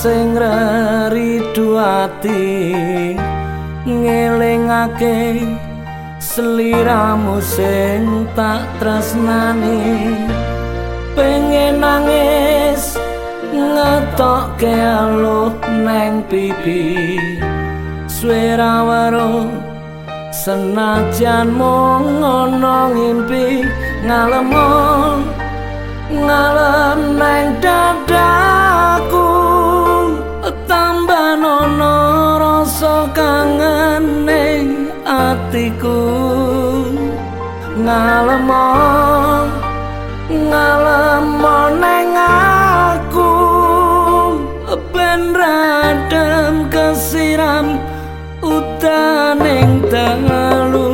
sing ridu ati ngelingake seliramu sing tak tresnani. Pengen nangis ngetokke aluh neng pipi. Swara waro senajan mung ngono ngimpi ngalem ngalem neng dadaku kangen neng atiku. Ngalem ngalem neng aku. Ben radem kesiram utaning dalu.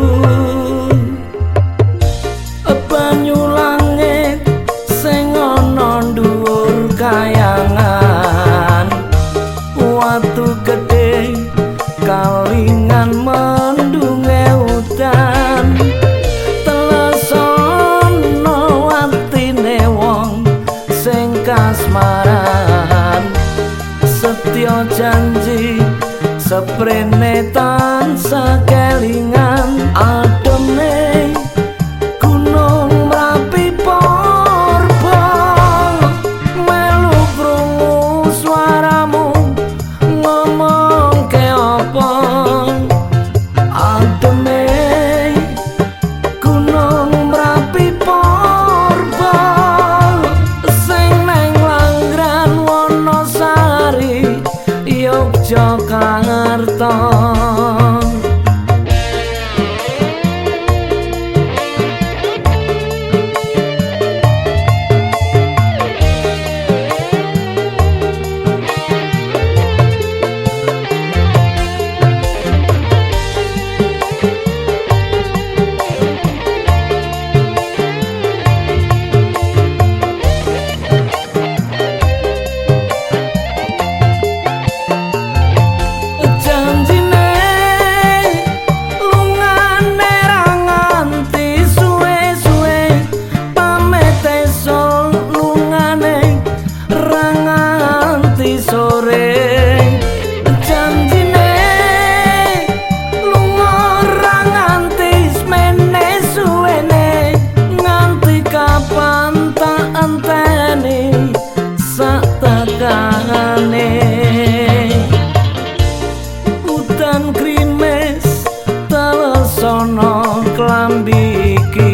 Banyu langit sing ana dhuwur kayangan seprene tansah kelingan Janjine sono klambi iki.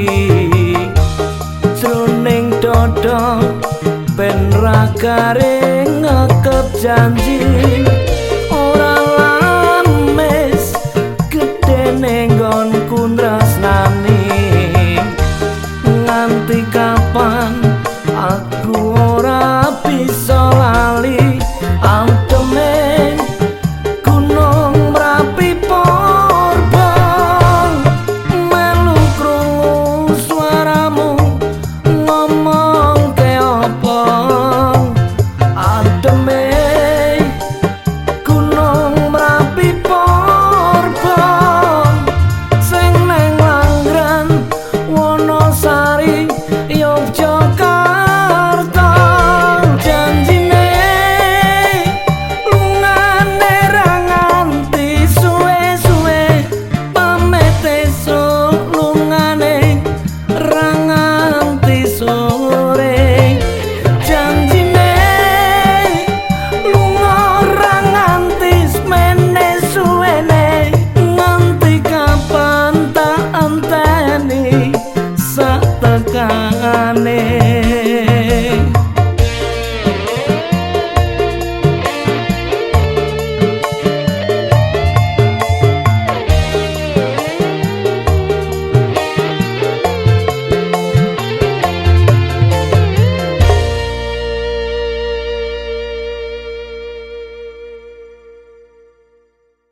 Jroning dada ben ra kareng janji. Nganti kapan aku